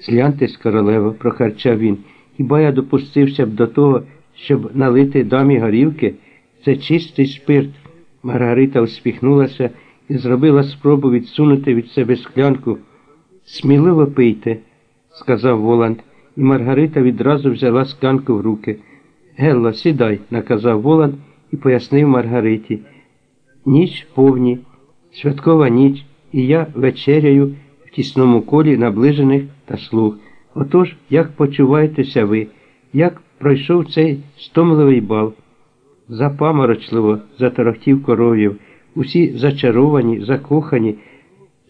Згляньтесь, королево, прохарчав він. Хіба я допустився б до того, щоб налити дамі горілки? Це чистий спирт. Маргарита усміхнулася і зробила спробу відсунути від себе склянку. Сміливо пийте, сказав Воланд, і Маргарита відразу взяла склянку в руки. Гелла, сідай, наказав Воланд і пояснив Маргариті. Ніч повні, святкова ніч, і я вечеряю тісному колі наближених та слуг. Отож, як почуваєтеся ви, як пройшов цей стомливий бал? Запаморочливо заторохтів коров'їв, усі зачаровані, закохані,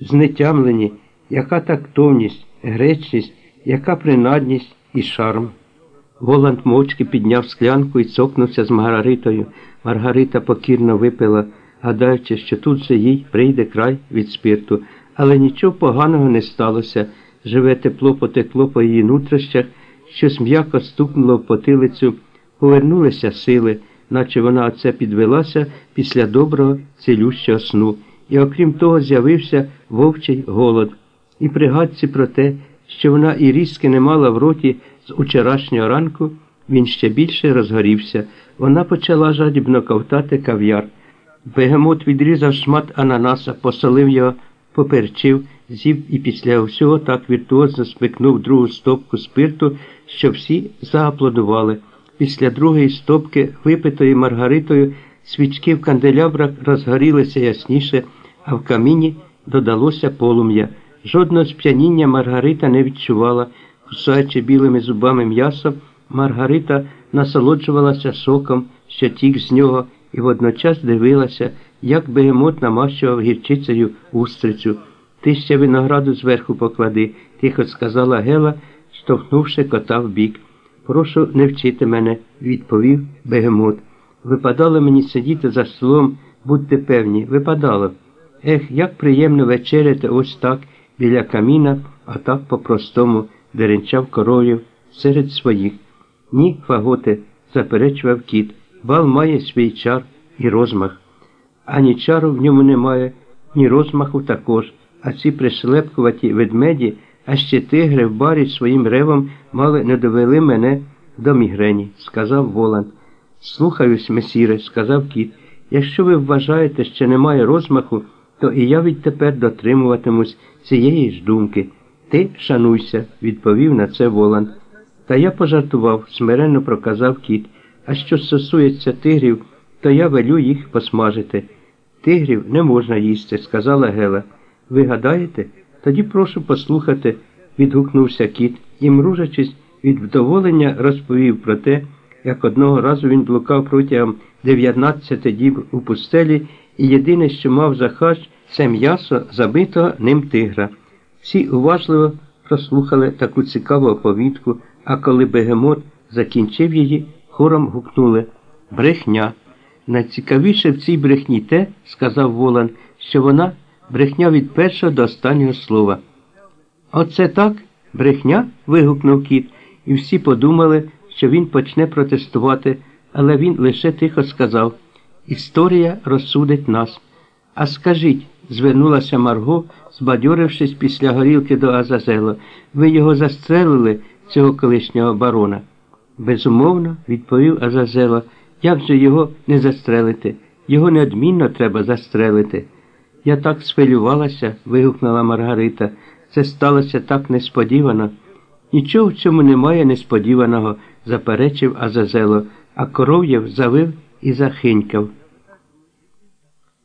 знетямлені, яка тактовність, гречність, яка принадність і шарм. Воланд мовчки підняв склянку і цокнувся з Маргаритою. Маргарита покірно випила, гадаючи, що тут же їй прийде край від спирту, але нічого поганого не сталося. Живе тепло потекло по її нутрощах, щось м'яко стукнуло в потилицю, повернулися сили, наче вона оце підвелася після доброго цілющого сну. І окрім того, з'явився вовчий голод. І пригадці про те, що вона і різки не мала в роті з учорашнього ранку, він ще більше розгорівся. Вона почала жадібно ковтати кав'яр. Бегемот відрізав шмат ананаса, посолив його, поперчив, з'їв і після всього так віртуозно смикнув другу стопку спирту, що всі зааплодували. Після другої стопки, випитої Маргаритою, свічки в канделябрах розгорілися ясніше, а в каміні додалося полум'я. Жодного сп'яніння Маргарита не відчувала. Кусаючи білими зубами м'ясо, Маргарита насолоджувалася соком, що тік з нього, і водночас дивилася, як бегемот намащував гірчицею устрицю. Ти ще винограду зверху поклади, тихо сказала Гела, штовхнувши кота в бік. Прошу не вчити мене, відповів бегемот. Випадало мені сидіти за столом, будьте певні, випадало. Ех, як приємно вечеряти ось так біля каміна, а так по-простому, деренчав коров'їв серед своїх. Ні, фаготе, заперечував кіт, бал має свій чар і розмах. Ані чару в ньому немає, ні розмаху також, а ці пришлепкуваті ведмеді, а ще тигри в барі своїм ревом мали не довели мене до мігрені, сказав Воланд. Слухаюсь, месіре, сказав кіт. Якщо ви вважаєте, що немає розмаху, то і я відтепер дотримуватимусь цієї ж думки. Ти шануйся, відповів на це Воланд. Та я пожартував, смиренно проказав кіт. А що стосується тигрів, то я велю їх посмажити. Тигрів не можна їсти, сказала Гела. Ви гадаєте? Тоді прошу послухати, відгукнувся кіт і, мружачись, від вдоволення розповів про те, як одного разу він блукав протягом 19 діб у пустелі, і єдине, що мав за хач, це м'ясо забитого ним тигра. Всі уважливо прослухали таку цікаву оповідку, а коли бегемот закінчив її, хором гукнули Брехня. Найцікавіше в цій брехні те, сказав Волан, що вона брехня від першого до останнього слова. Оце так? Брехня? вигукнув кіт, і всі подумали, що він почне протестувати, але він лише тихо сказав Історія розсудить нас. А скажіть, звернулася Марго, збадьорившись після горілки до Азазела, ви його застрелили, цього колишнього барона. Безумовно, відповів Азазела, як же його не застрелити? Його неодмінно треба застрелити. Я так схвилювалася, вигукнула Маргарита. Це сталося так несподівано. Нічого в цьому немає несподіваного, заперечив Азазело, а коров'єв завив і захинькав.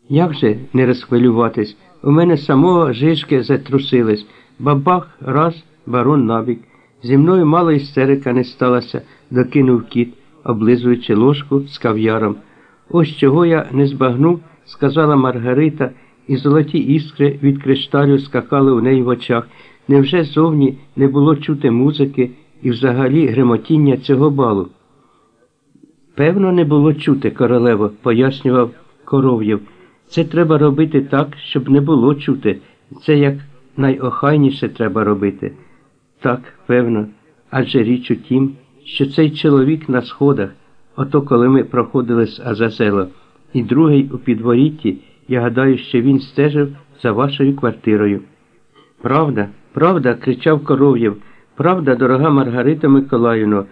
Як же не розхвилюватись? У мене самого жишки затрусились. Бабах, раз, барон набік. Зі мною мало істерика не сталася, докинув кіт, облизуючи ложку з кав'яром. Ось чого я не збагнув, сказала Маргарита, і золоті іскри від кришталю скакали у неї в очах. Невже зовні не було чути музики і взагалі гремотіння цього балу? Певно, не було чути, королево, пояснював коров'єв. Це треба робити так, щоб не було чути. Це як найохайніше треба робити. Так, певно, адже річ у тім, що цей чоловік на сходах, ото коли ми проходили з Азазела, і другий у підворітті, я гадаю, що він стежив за вашою квартирою. Правда, правда, кричав коров'єв, Правда, дорога Маргарита Миколаївно,